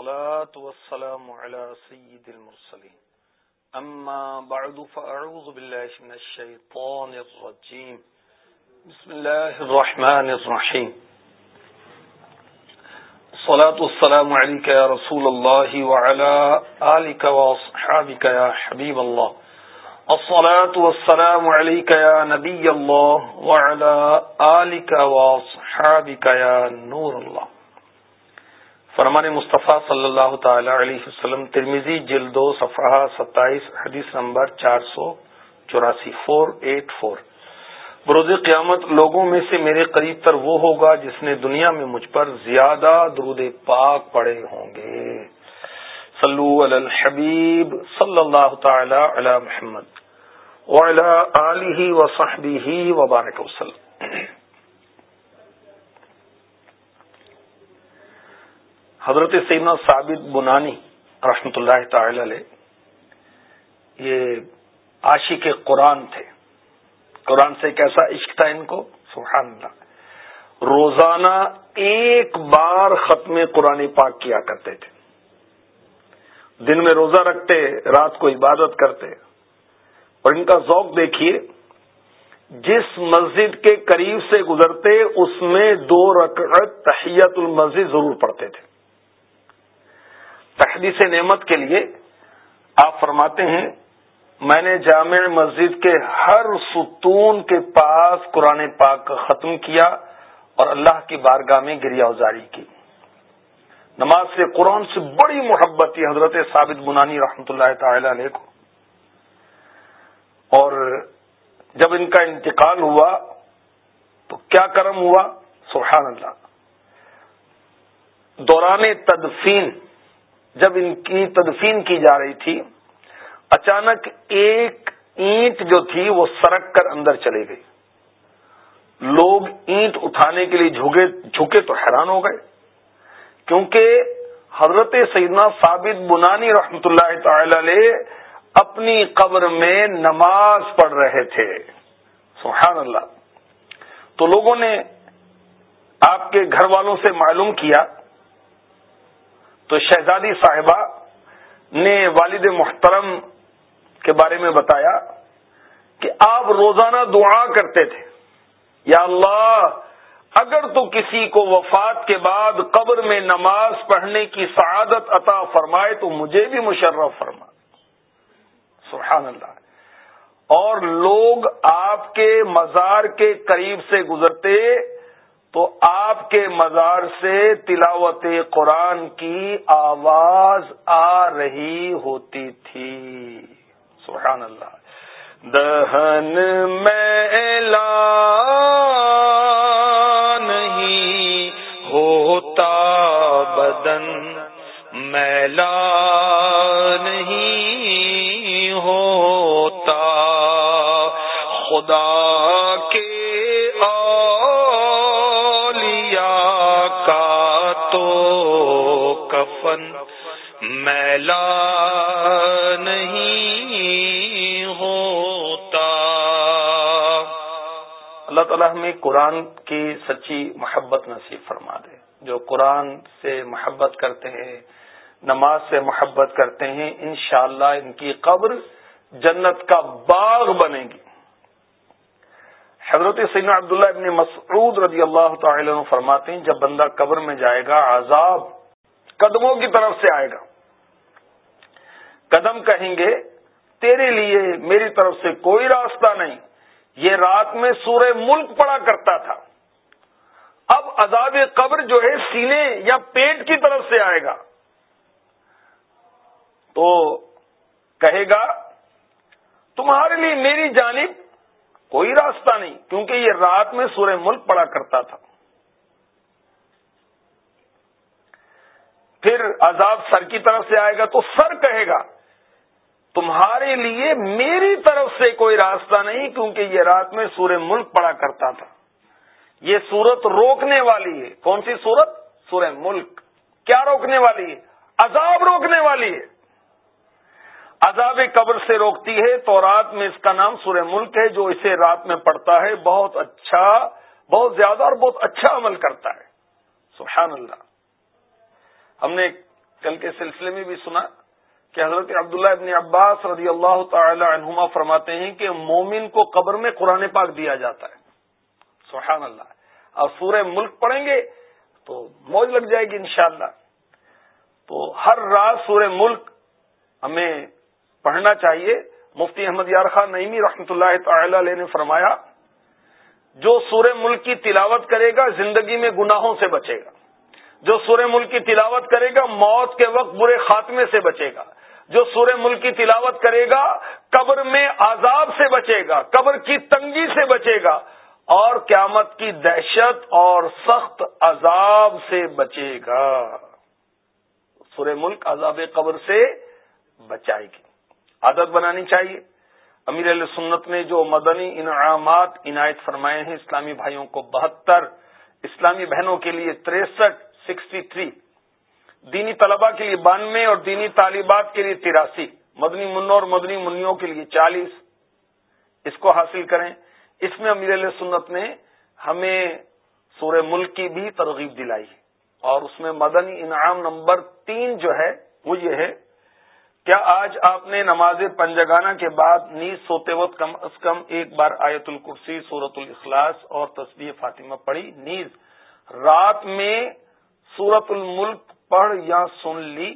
والصلاة والسلام على سيد المرسلين. أما بعد فأعوذ بالله من الشيطان الرجيم. بسم الله الرحمن الرحيم. الصلاة والسلام عليك يا رسول الله وعلى آلك وأصحابك يا حبيب الله. الصلاة والسلام عليك يا نبي الله وعلى آلك وأصحابك يا نور الله. فرمان مصطفیٰ صلی اللہ تعالی علیہ وسلم ترمیزی جلدو صفحہ ستائیس، حدیث نمبر چار سو چوراسی، فور ایٹ فور۔ بروز قیامت لوگوں میں سے میرے قریب تر وہ ہوگا جس نے دنیا میں مجھ پر زیادہ درود پاک پڑے ہوں گے۔ صلو علی الحبیب صلی اللہ تعالی علی محمد وعلی آلہ وبارک وسلم۔ حضرت سینا ثابت بنانی رحمت اللہ تعالی علیہ، یہ عاشق قرآن تھے۔ قرآن سے کیسا عشق تھا ان کو سبحان اللہ روزانہ ایک بار ختم قرآن پاک کیا کرتے تھے۔ دن میں روزہ رکھتے، رات کو عبادت کرتے۔ اور ان کا ذوق دیکھیے، جس مسجد کے قریب سے گزرتے، اس میں دو رکعت تحیت المسجد ضرور پڑھتے تھے۔ تحدیث نعمت کے لیے آپ فرماتے ہیں، میں نے جامع مسجد کے ہر ستون کے پاس قرآن پاک کا ختم کیا اور اللہ کی بارگاہ میں گریا ازاری کی۔ نماز سے قرآن سے بڑی محبت تھی، حضرت ثابت بنانی رحمت اللہ تعالی علیہ کو۔ اور جب ان کا انتقال ہوا تو کیا کرم ہوا؟ سبحان اللہ۔ دوران تدفین جب ان کی تدفین کی جا رہی تھی، اچانک ایک اینٹ جو تھی وہ سرک کر اندر چلے گئی۔ لوگ اینٹ اٹھانے کے لیے جھکے جھکے تو حیران ہو گئے۔ کیونکہ حضرت سیدنا ثابت بنانی رحمت اللہ تعالی علیہ اپنی قبر میں نماز پڑھ رہے تھے۔ سبحان اللہ۔ تو لوگوں نے آپ کے گھر والوں سے معلوم کیا تو شہزادی صاحبہ نے والد محترم کے بارے میں بتایا کہ آپ روزانہ دعا کرتے تھے۔ یا اللہ، اگر تو کسی کو وفات کے بعد قبر میں نماز پڑھنے کی سعادت عطا فرمائے تو مجھے بھی مشرف فرما۔ سبحان اللہ۔ اور لوگ آپ کے مزار کے قریب سے گزرتے تو آپ کے مزار سے تلاوت قرآن کی آواز آ رہی ہوتی تھی۔ سبحان اللہ۔ دہن میلا نہیں ہوتا بدن۔ میلا میلا نہیں ہوتا۔ اللہ تعالیٰ ہمیں قرآن کی سچی محبت نصیب فرما دے۔ جو قرآن سے محبت کرتے ہیں، نماز سے محبت کرتے ہیں، انشاءاللہ ان کی قبر جنت کا باغ بنے گی۔ حضرت سین عبداللہ ابن مسعود رضی اللہ تعالی عنہ فرماتے ہیں، جب بندہ قبر میں جائے گا، عذاب قدموں کی طرف سے آئے گا۔ قدم کہیں گے، تیرے لیے میری طرف سے کوئی راستہ نہیں۔ یہ رات میں سورہ ملک پڑا کرتا تھا۔ اب عذاب قبر جو ہے سینے یا پیٹ کی طرف سے آئے گا۔ تو کہے گا، تمہارے لیے میری جانب کوئی راستہ نہیں، کیونکہ یہ رات میں سورہ ملک پڑا کرتا تھا۔ پھر عذاب سر کی طرف سے آئے گا تو سر کہے گا، تمہارے لیے میری طرف سے کوئی راستہ نہیں کیونکہ یہ رات میں سورہ ملک پڑا کرتا تھا۔ یہ سورت روکنے والی ہے۔ کون سی سورت؟ سورہ ملک۔ کیا روکنے والی ہے؟ عذاب روکنے والی ہے۔ عذاب قبر سے روکتی ہے، تو رات میں اس کا نام سورہ ملک ہے، جو اسے رات میں پڑتا ہے۔ بہت اچھا بہت زیادہ اور بہت اچھا عمل کرتا ہے۔ سبحان اللہ۔ ہم نے کل کے سلسلے میں بھی سنا کہ حضرت عبداللہ ابن عباس رضی اللہ تعالی عنہما فرماتے ہیں کہ مومن کو قبر میں قرآن پاک دیا جاتا ہے۔ سبحان اللہ۔ اور سورہ ملک پڑھیں گے تو موج لگ جائے گی انشاءاللہ۔ تو ہر رات سورہ ملک ہمیں پڑھنا چاہیے۔ مفتی احمد یار خان نئیمی رحمۃ اللہ تعالی علیہ نے فرمایا، جو سورہ ملک کی تلاوت کرے گا، زندگی میں گناہوں سے بچے گا۔ جو سورہ ملک کی تلاوت کرے گا، موت کے وقت برے خاتمے سے بچے گا۔ جو سورہ ملک کی تلاوت کرے گا، قبر میں عذاب سے بچے گا، قبر کی تنگی سے بچے گا۔ اور قیامت کی دہشت اور سخت عذاب سے بچے گا۔ سورہ ملک عذاب قبر سے بچائے گی۔ عادت بنانی چاہیے۔ امیر علیہ سنت نے جو مدنی انعامات عنایت فرمائے ہیں، اسلامی بھائیوں کو بہتر، اسلامی بہنوں کے لیے تریسٹھ سکسٹی تھری، دینی طلبہ کے لیے بانوے اور دینی طالبات کے لیے تراسی، مدنی منوں اور مدنی منوں کے لیے چالیس۔ اس کو حاصل کریں۔ اس میں امیر علیہ سنت نے ہمیں سورہ ملک کی بھی ترغیب دلائی اور اس میں مدنی انعام نمبر تین جو ہے، وہ یہ ہے، کیا آج آپ نے نماز پنجگانہ کے بعد نیز سوتے وقت کم از کم ایک بار آیت الکرسی سورت الاخلاص اور تصویر فاطمہ پڑھی؟ نیز، رات میں سورت الملک پڑھ یا سن لی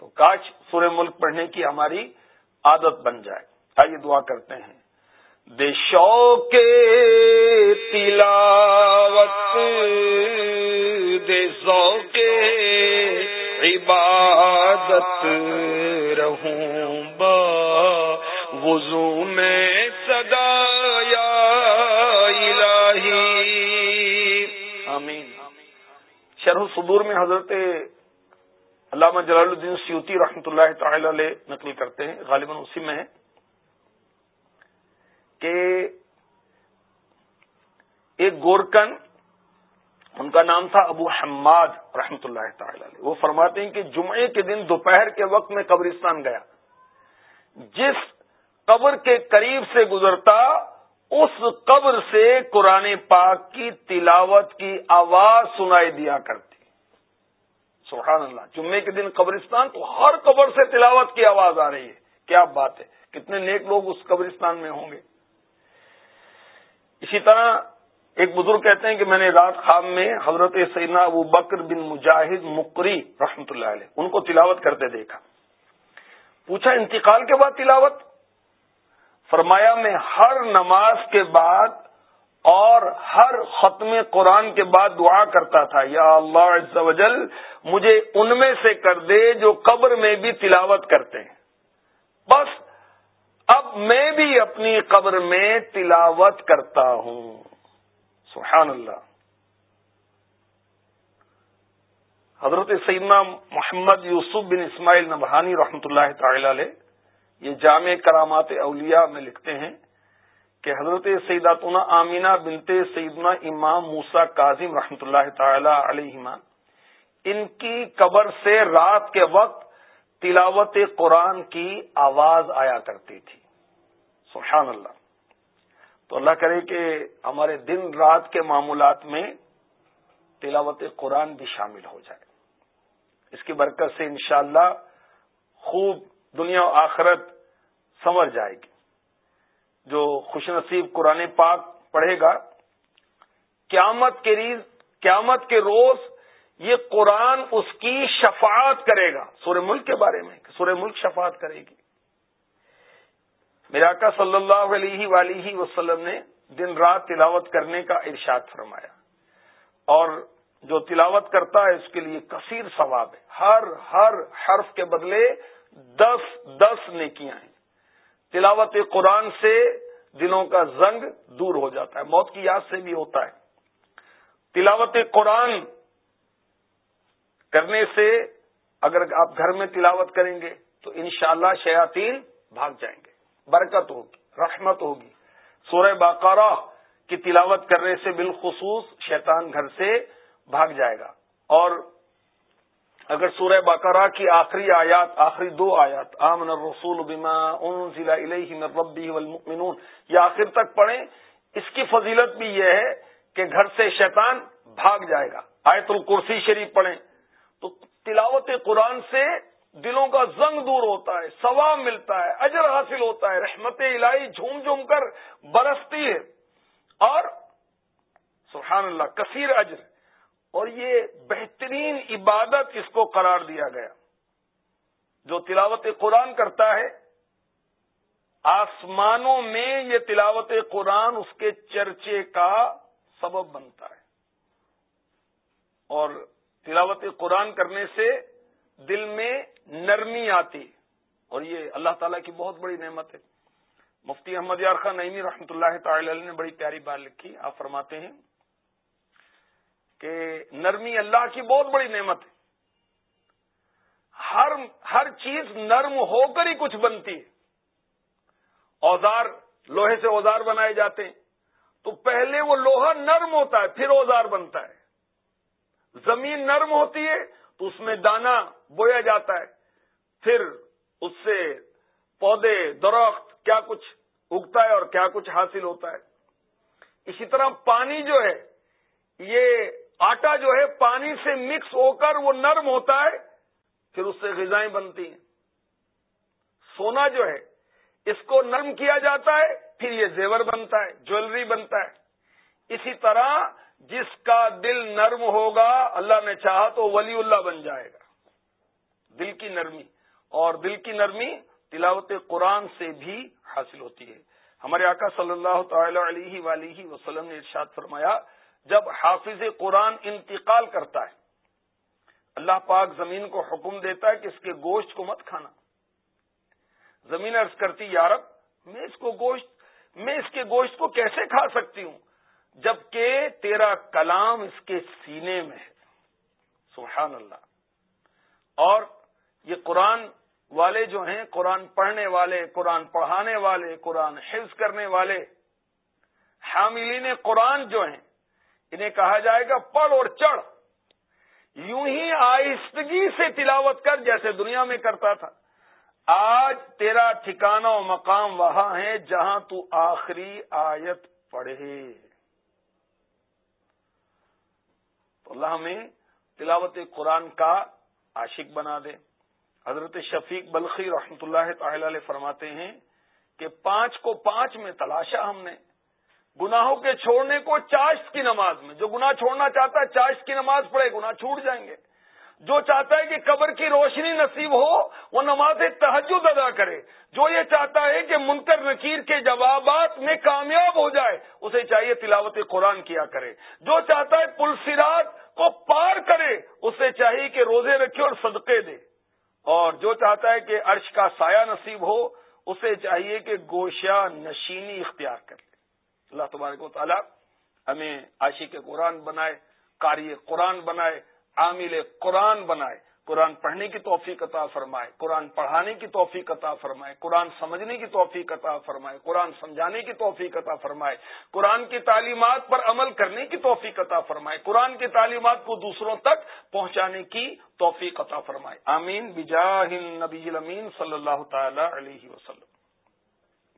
تو کاش سورہ ملک پڑھنے کی ہماری عادت بن جائے۔ آئیے دعا کرتے ہیں۔ دیشو کے تلاوت دیسو کے عبادت رہوں با، وضو میں صدا یا شرح صدور میں حضرت علامہ جلال الدین سیوتی رحمۃ اللہ تعالی علیہ نقل کرتے ہیں، غالباً اسی میں ہے کہ ایک گورکن ان کا نام تھا ابو حماد رحمۃ اللہ تعالی علیہ، وہ فرماتے ہیں کہ جمعے کے دن دوپہر کے وقت میں قبرستان گیا۔ جس قبر کے قریب سے گزرتا اس قبر سے قرآن پاک کی تلاوت کی آواز سنائی دیا کرتی۔ سبحان اللہ، جمعے کے دن قبرستان تو ہر قبر سے تلاوت کی آواز آ رہی ہے۔ کیا بات ہے، کتنے نیک لوگ اس قبرستان میں ہوں گے۔ اسی طرح ایک بزرگ کہتے ہیں کہ میں نے رات خواب میں حضرت سیدنا ابو بکر بن مجاہد مقری رحمت اللہ علیہ، ان کو تلاوت کرتے دیکھا۔ پوچھا، انتقال کے بعد تلاوت؟ فرمایا، میں ہر نماز کے بعد اور ہر ختم قرآن کے بعد دعا کرتا تھا۔ یا اللہ عز و جل، مجھے ان میں سے کر دے جو قبر میں بھی تلاوت کرتے ہیں۔ بس، اب میں بھی اپنی قبر میں تلاوت کرتا ہوں۔ سبحان اللہ۔ حضرت سیدنا محمد یوسف بن اسماعیل نبہانی رحمۃ اللہ تعالی علیہ یہ جامع کرامات اولیاء میں لکھتے ہیں کہ حضرت سیداتنا آمینہ بنتے سیدنا امام موسا کاظم رحمۃ اللہ تعالی علیہ ان کی قبر سے رات کے وقت تلاوت قرآن کی آواز آیا کرتی تھی۔ سبحان اللہ۔ تو اللہ کرے کہ ہمارے دن رات کے معمولات میں تلاوت قرآن بھی شامل ہو جائے۔ اس کی برکت سے انشاءاللہ خوب دنیا و آخرت سمر جائے گی۔ جو خوش نصیب قرآن پاک پڑھے گا، قیامت کے ریز، قیامت کے روز یہ قرآن اس کی شفاعت کرے گا۔ سورہ ملک کے بارے میں سورہ ملک شفاعت کرے گی۔ میرا صلی اللہ علیہ ولیہ وسلم نے دن رات تلاوت کرنے کا ارشاد فرمایا۔ اور جو تلاوت کرتا ہے، اس کے لیے کثیر ثواب ہے۔ ہر ہر حرف کے بدلے دس دس نیکیاں ہیں۔ تلاوت قرآن سے دلوں کا زنگ دور ہو جاتا ہے، موت کی یاد سے بھی ہوتا ہے۔ تلاوت قرآن کرنے سے اگر آپ گھر میں تلاوت کریں گے تو انشاءاللہ اللہ بھاگ جائیں گے۔ برکت ہوگی، رحمت ہوگی۔ سورہ باقارہ کی تلاوت کرنے سے بالخصوص شیطان گھر سے بھاگ جائے گا۔ اور اگر سورہ بقرہ کی آخری آیات، آخری دو آیات، آمن الرسول بما انزل الیہ من ربی والمؤمنون، یہ آخر تک پڑھیں، اس کی فضیلت بھی یہ ہے کہ گھر سے شیطان بھاگ جائے گا۔ آیت الکرسی شریف پڑھیں۔ تو تلاوت قرآن سے دلوں کا زنگ دور ہوتا ہے، ثواب ملتا ہے، اجر حاصل ہوتا ہے، رحمت الہی جھوم جھوم کر برستی ہے۔ اور سبحان اللہ، کثیر اجر۔ اور یہ بہترین عبادت اس کو قرار دیا گیا۔ جو تلاوت قرآن کرتا ہے، آسمانوں میں یہ تلاوت قرآن اس کے چرچے کا سبب بنتا ہے۔ اور تلاوت قرآن کرنے سے دل میں نرمی آتی، اور یہ اللہ تعالیٰ کی بہت بڑی نعمت ہے۔ مفتی احمد یار خان نعیمی اللہ تعالی علیہ نے بڑی پیاری بات لکھی، آپ فرماتے ہیں کہ نرمی اللہ کی بہت بڑی نعمت ہے۔ ہر ہر چیز نرم ہو کر ہی کچھ بنتی ہے۔ اوزار، لوہے سے اوزار بنائے جاتے ہیں۔ تو پہلے وہ لوہا نرم ہوتا ہے، پھر اوزار بنتا ہے۔ زمین نرم ہوتی ہے، تو اس میں دانا بویا جاتا ہے۔ پھر اس سے پودے، درخت، کیا کچھ اگتا ہے اور کیا کچھ حاصل ہوتا ہے۔ اسی طرح پانی جو ہے، یہ آٹا جو ہے پانی سے مکس ہو کر وہ نرم ہوتا ہے، پھر اس سے غذائیں بنتی ہیں۔ سونا جو ہے، اس کو نرم کیا جاتا ہے، پھر یہ زیور بنتا ہے، جویلری بنتا ہے۔ اسی طرح جس کا دل نرم ہوگا، اللہ نے چاہا تو ولی اللہ بن جائے گا۔ دل کی نرمی۔ اور دل کی نرمی تلاوت قرآن سے بھی حاصل ہوتی ہے۔ ہمارے آقا صلی اللہ تعالی علیہ ولیہ وسلم نے ارشاد فرمایا جب حافظ قرآن انتقال کرتا ہے، اللہ پاک زمین کو حکم دیتا ہے کہ اس کے گوشت کو مت کھانا۔ زمین عرض کرتی یارب میں اس کو گوشت، میں اس کے گوشت کو کیسے کھا سکتی ہوں؟ جبکہ تیرا کلام اس کے سینے میں ہے۔ سبحان اللہ۔ اور یہ قرآن والے جو ہیں، قرآن پڑھنے والے، قرآن پڑھانے والے، قرآن حفظ کرنے والے، حاملین قرآن جو ہیں انہیں کہا جائے گا، پڑھ اور چڑھ۔ یوں ہی آہستگی سے تلاوت کر جیسے دنیا میں کرتا تھا۔ آج تیرا ٹھکانہ و مقام وہاں ہے جہاں تو آخری آیت پڑھے۔ تو اللہ ہمیں تلاوت قرآن کا عاشق بنا دے۔ حضرت شفیق بلخی رحمۃ اللہ تعالی علیہ فرماتے ہیں کہ پانچ کو پانچ میں تلاشا ہم نے۔ گناہوں کے چھوڑنے کو چاشت کی نماز میں۔ جو گناہ چھوڑنا چاہتا ہے، چاشت کی نماز پڑھے، گناہ چھوٹ جائیں گے۔ جو چاہتا ہے کہ قبر کی روشنی نصیب ہو، وہ نماز تحجد ادا کرے۔ جو یہ چاہتا ہے کہ منکر نکیر کے جوابات میں کامیاب ہو جائے، اسے چاہیے تلاوت قرآن کیا کرے۔ جو چاہتا ہے پلسرات کو پار کرے، اسے چاہیے کہ روزے رکھے اور صدقے دے۔ اور جو چاہتا ہے کہ عرش کا سایہ نصیب ہو، اسے چاہیے کہ گوشہ نشینی اختیار کر لے اللہ تبارک و تعالیٰ ہمیں عاشق قرآن بنائے، قاری قرآن بنائے، عامل قرآن بنائے۔ قرآن پڑھنے کی توفیق عطا فرمائے، قرآن پڑھانے کی توفیق عطا فرمائے، قرآن سمجھنے کی توفیق عطا فرمائے، قرآن سمجھانے کی توفیق عطا فرمائے۔ قرآن کی تعلیمات پر عمل کرنے کی توفیق عطا فرمائے۔ قرآن کی تعلیمات کو دوسروں تک پہنچانے کی توفیق عطا فرمائے۔ آمین۔ بجاہ نبی صلی اللہ تعالی علیہ وسلم۔